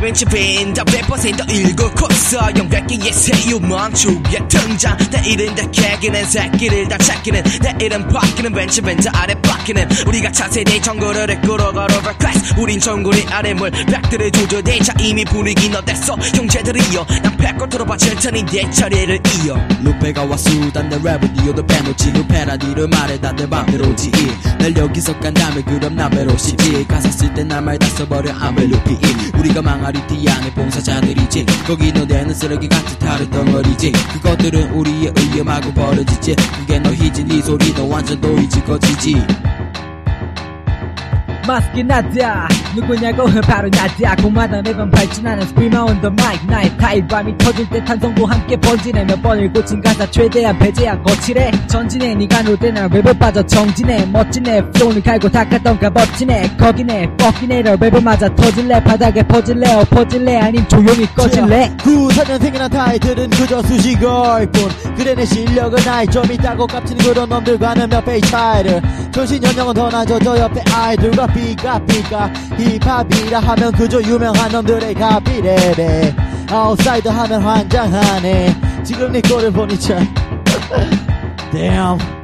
왠지 빈다 100% 일곱 코스 영백기의 새유 멈추게 등장. 내일은 다 개기는 새끼를 다 찾기는. 내일은 바뀌는 벤치 벤치 아래 바뀌는. 우리가 차세대 정글을 끌어갈 overclass 우린 정글의 아래 물 백들을 조져대자 이미 분위기 너댔어. 형제들이여 난 패고 들어봐 천천히 내 차례를 이어. 루페가 와수단 내 랩을 이어도 빼놓지. 루페라 니를 말해 다내 맘대로지. 날 여기서 간 다음에 그럼 남배로시지. 가사 쓸 때 날 말다 써버려 아무 루피 우리가 망아리 뒤양의 봉사자들이지. 거기 너네는 쓰레기 같은 다른 덩어리지. 그것들은 우리의 의염하고 버려지지. 그게 너희지 네 소리도 완전 도이지 거지지 마스크 나다 누구냐고 바로 나다 고마다 매번 발진하는 on the mic 나의 타입. 밤이 터질 때 탄성도 함께 번지네 몇 번을 고친 가사 최대한 배제한 거칠해. 전진해 니가 노대나 랩을 빠져 정진해. 멋지네 플로우는 갈고 닦았던 값어치네. 거기네 뻑기네 랩을 맞아 터질래 바닥에 퍼질래 엎어질래 아님 조용히 꺼질래? 94년생이란 타이틀은 그저 수식어일 뿐. 그래 내 실력은 나이 좀 있다고 깝치는 그런 놈들과는 몇 배의 차이를. 정신 연령은 더 낮아 저 옆에 아이들과 삐까 삐까 힙합이라 하면 그저 유명한 놈들의 가비레베 아웃사이더 하면 환장하네. 지금 네 꼴을 보니 참. Damn